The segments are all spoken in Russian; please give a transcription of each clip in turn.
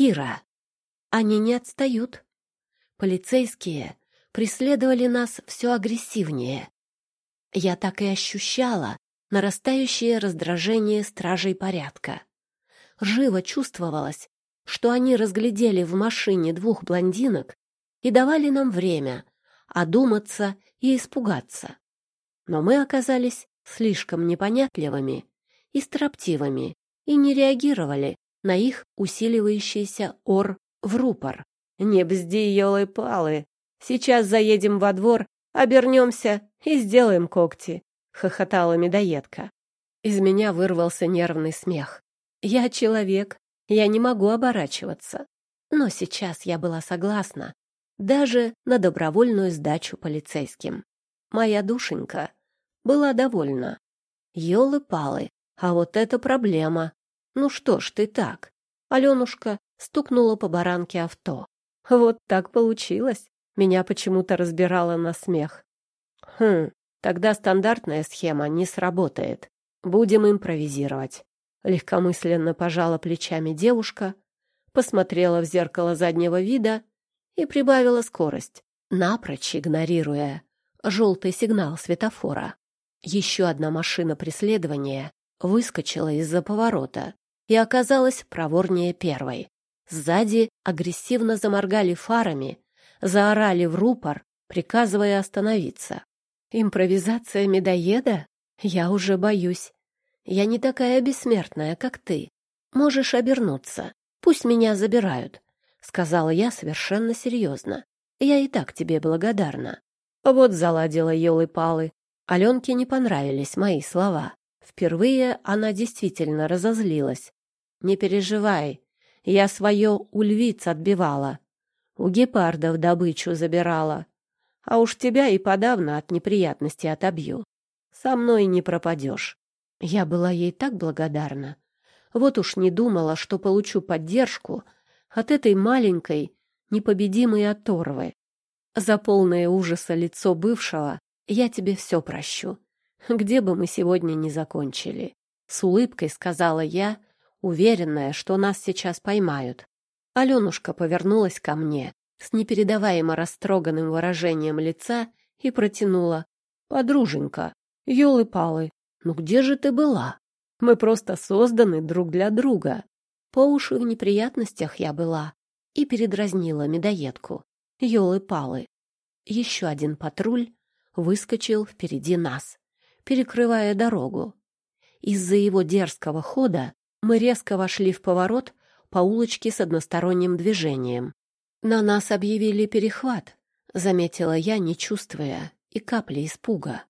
Кира. Они не отстают. Полицейские преследовали нас все агрессивнее. Я так и ощущала нарастающее раздражение стражей порядка. Живо чувствовалось, что они разглядели в машине двух блондинок и давали нам время одуматься и испугаться. Но мы оказались слишком непонятливыми и строптивыми и не реагировали на их усиливающийся ор в рупор. «Не бзди, елы-палы! Сейчас заедем во двор, обернемся и сделаем когти!» — хохотала медоедка. Из меня вырвался нервный смех. «Я человек, я не могу оборачиваться. Но сейчас я была согласна даже на добровольную сдачу полицейским. Моя душенька была довольна. Ёлы-палы, а вот это проблема. Ну что ж ты так? Аленушка стукнула по баранке авто. Вот так получилось. Меня почему-то разбирало на смех. Хм, тогда стандартная схема не сработает. Будем импровизировать. Легкомысленно пожала плечами девушка, посмотрела в зеркало заднего вида и прибавила скорость, напрочь игнорируя желтый сигнал светофора. Еще одна машина преследования выскочила из-за поворота и оказалась проворнее первой. Сзади агрессивно заморгали фарами, заорали в рупор, приказывая остановиться. Импровизация медоеда? Я уже боюсь. Я не такая бессмертная, как ты. Можешь обернуться. Пусть меня забирают. — сказала я совершенно серьезно. «Я и так тебе благодарна». Вот заладила елы-палы. Аленке не понравились мои слова. Впервые она действительно разозлилась. «Не переживай, я свое у львиц отбивала. У гепардов добычу забирала. А уж тебя и подавно от неприятностей отобью. Со мной не пропадешь». Я была ей так благодарна. Вот уж не думала, что получу поддержку — от этой маленькой, непобедимой оторвы. За полное ужаса лицо бывшего я тебе все прощу, где бы мы сегодня ни закончили. С улыбкой сказала я, уверенная, что нас сейчас поймают. Аленушка повернулась ко мне с непередаваемо растроганным выражением лица и протянула. «Подруженька, елы-палы, ну где же ты была? Мы просто созданы друг для друга. По уши в неприятностях я была и передразнила медоедку. Ёлы-палы. Еще один патруль выскочил впереди нас, перекрывая дорогу. Из-за его дерзкого хода мы резко вошли в поворот по улочке с односторонним движением. На нас объявили перехват, заметила я, не чувствуя и капли испуга.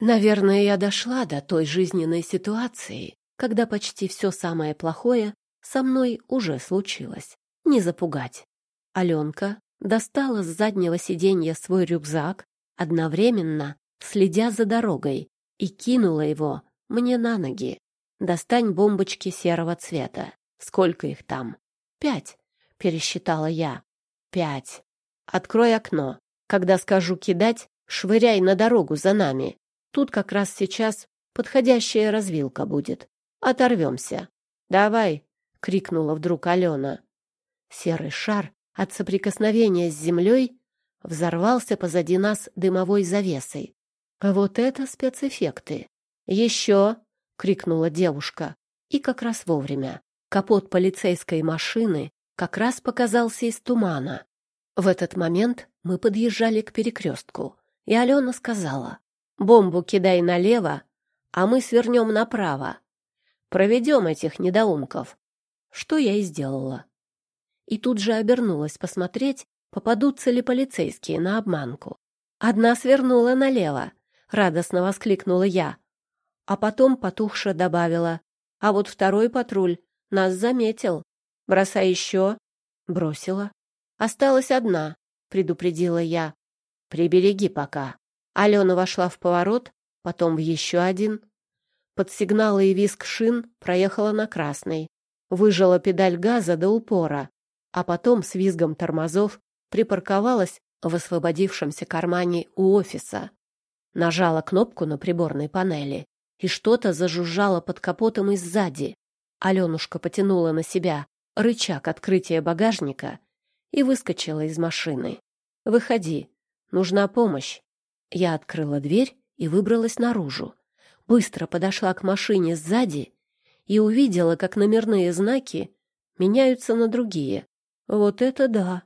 Наверное, я дошла до той жизненной ситуации, когда почти все самое плохое со мной уже случилось. Не запугать. Аленка достала с заднего сиденья свой рюкзак, одновременно следя за дорогой, и кинула его мне на ноги. «Достань бомбочки серого цвета. Сколько их там?» «Пять», — пересчитала я. «Пять. Открой окно. Когда скажу кидать, швыряй на дорогу за нами. Тут как раз сейчас подходящая развилка будет. Оторвемся. Давай, — крикнула вдруг Алена. Серый шар от соприкосновения с землей взорвался позади нас дымовой завесой. «Вот это спецэффекты!» «Еще!» — крикнула девушка. И как раз вовремя. Капот полицейской машины как раз показался из тумана. В этот момент мы подъезжали к перекрестку, и Алена сказала, «Бомбу кидай налево, а мы свернем направо. Проведем этих недоумков что я и сделала. И тут же обернулась посмотреть, попадутся ли полицейские на обманку. Одна свернула налево, радостно воскликнула я, а потом потухша добавила, а вот второй патруль нас заметил. Бросай еще. Бросила. Осталась одна, предупредила я. Прибереги пока. Алена вошла в поворот, потом в еще один. Под сигналы и визг шин проехала на красный выжала педаль газа до упора, а потом с визгом тормозов припарковалась в освободившемся кармане у офиса. Нажала кнопку на приборной панели, и что-то зажужжало под капотом и сзади. Аленушка потянула на себя рычаг открытия багажника и выскочила из машины. «Выходи, нужна помощь». Я открыла дверь и выбралась наружу. Быстро подошла к машине сзади и увидела, как номерные знаки меняются на другие. Вот это да!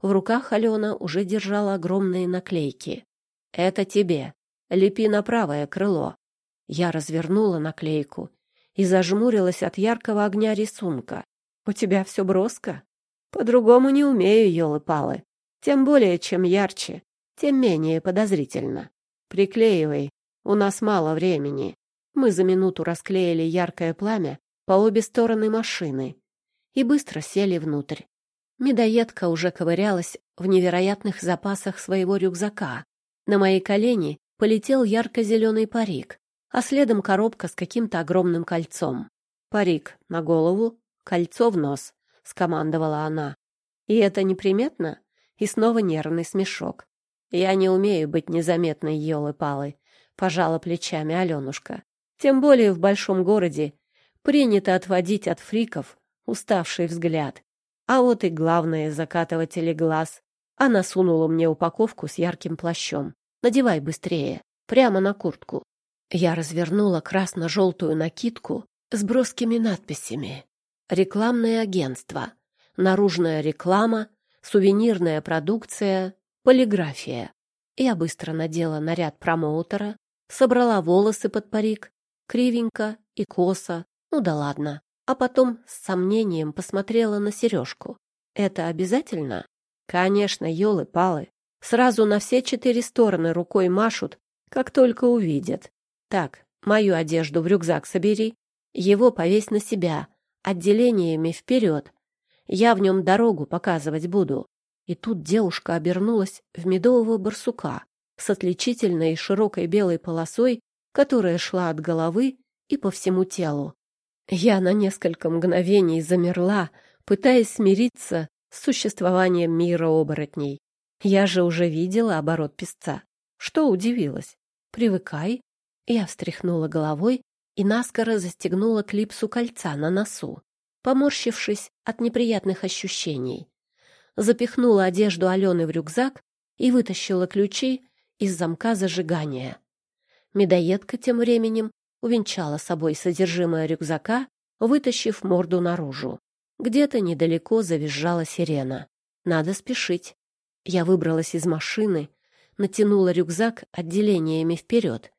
В руках Алена уже держала огромные наклейки. «Это тебе. Лепи на правое крыло». Я развернула наклейку и зажмурилась от яркого огня рисунка. «У тебя все броско?» «По-другому не умею, елы-палы. Тем более, чем ярче, тем менее подозрительно. Приклеивай, у нас мало времени». Мы за минуту расклеили яркое пламя по обе стороны машины и быстро сели внутрь. Медоедка уже ковырялась в невероятных запасах своего рюкзака. На мои колени полетел ярко-зеленый парик, а следом коробка с каким-то огромным кольцом. «Парик на голову, кольцо в нос», — скомандовала она. «И это неприметно?» И снова нервный смешок. «Я не умею быть незаметной, елы-палы», — пожала плечами Аленушка. «Тем более в большом городе принято отводить от фриков уставший взгляд. А вот и главное закатыватели глаз. Она сунула мне упаковку с ярким плащом. «Надевай быстрее, прямо на куртку». Я развернула красно-желтую накидку с броскими надписями. Рекламное агентство, наружная реклама, сувенирная продукция, полиграфия. Я быстро надела наряд промоутера, собрала волосы под парик, кривенько и косо. Ну да ладно а потом с сомнением посмотрела на сережку. «Это обязательно?» «Конечно, елы-палы. Сразу на все четыре стороны рукой машут, как только увидят. Так, мою одежду в рюкзак собери, его повесь на себя, отделениями вперед. Я в нем дорогу показывать буду». И тут девушка обернулась в медового барсука с отличительной широкой белой полосой, которая шла от головы и по всему телу. Я на несколько мгновений замерла, пытаясь смириться с существованием мира оборотней. Я же уже видела оборот песца. Что удивилась? Привыкай. Я встряхнула головой и наскоро застегнула клипсу кольца на носу, поморщившись от неприятных ощущений. Запихнула одежду Алены в рюкзак и вытащила ключи из замка зажигания. Медоедка тем временем увенчала собой содержимое рюкзака, вытащив морду наружу. Где-то недалеко завизжала сирена. Надо спешить. Я выбралась из машины, натянула рюкзак отделениями вперед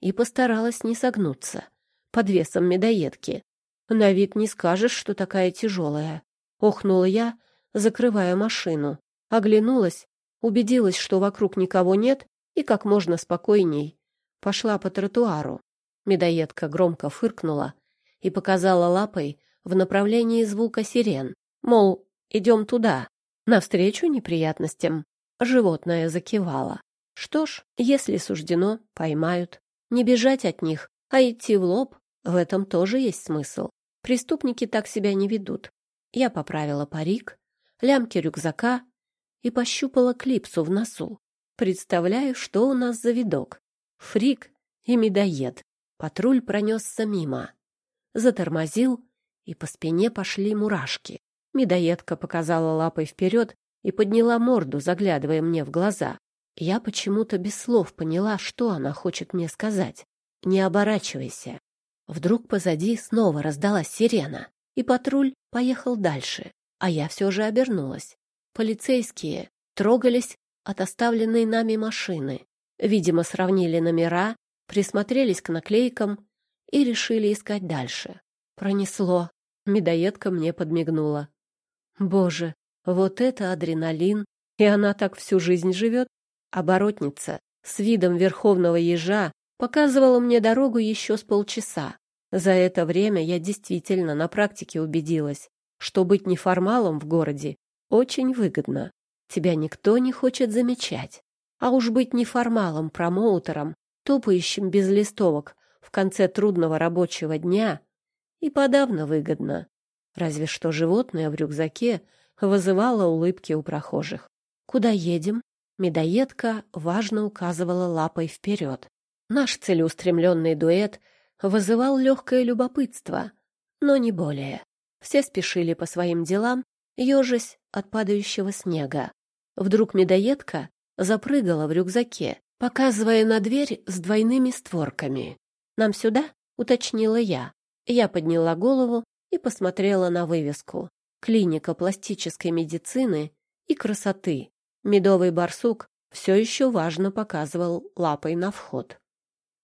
и постаралась не согнуться под весом медоедки. На вид не скажешь, что такая тяжелая. Охнула я, закрывая машину. Оглянулась, убедилась, что вокруг никого нет, и как можно спокойней пошла по тротуару. Медоедка громко фыркнула и показала лапой в направлении звука сирен, мол, идем туда, навстречу неприятностям. Животное закивало. Что ж, если суждено, поймают. Не бежать от них, а идти в лоб, в этом тоже есть смысл. Преступники так себя не ведут. Я поправила парик, лямки рюкзака и пощупала клипсу в носу. Представляю, что у нас за видок. Фрик и медоед. Патруль пронесся мимо. Затормозил, и по спине пошли мурашки. Медоедка показала лапой вперед и подняла морду, заглядывая мне в глаза. Я почему-то без слов поняла, что она хочет мне сказать. «Не оборачивайся». Вдруг позади снова раздалась сирена, и патруль поехал дальше, а я все же обернулась. Полицейские трогались от оставленной нами машины. Видимо, сравнили номера присмотрелись к наклейкам и решили искать дальше. Пронесло. Медоедка мне подмигнула. Боже, вот это адреналин! И она так всю жизнь живет? Оборотница с видом верховного ежа показывала мне дорогу еще с полчаса. За это время я действительно на практике убедилась, что быть неформалом в городе очень выгодно. Тебя никто не хочет замечать. А уж быть неформалом-промоутером топающим без листовок в конце трудного рабочего дня и подавно выгодно. Разве что животное в рюкзаке вызывало улыбки у прохожих. «Куда едем?» Медоедка важно указывала лапой вперед. Наш целеустремленный дуэт вызывал легкое любопытство, но не более. Все спешили по своим делам, ежась от падающего снега. Вдруг медоедка запрыгала в рюкзаке, показывая на дверь с двойными створками. «Нам сюда?» — уточнила я. Я подняла голову и посмотрела на вывеску. «Клиника пластической медицины и красоты». Медовый барсук все еще важно показывал лапой на вход.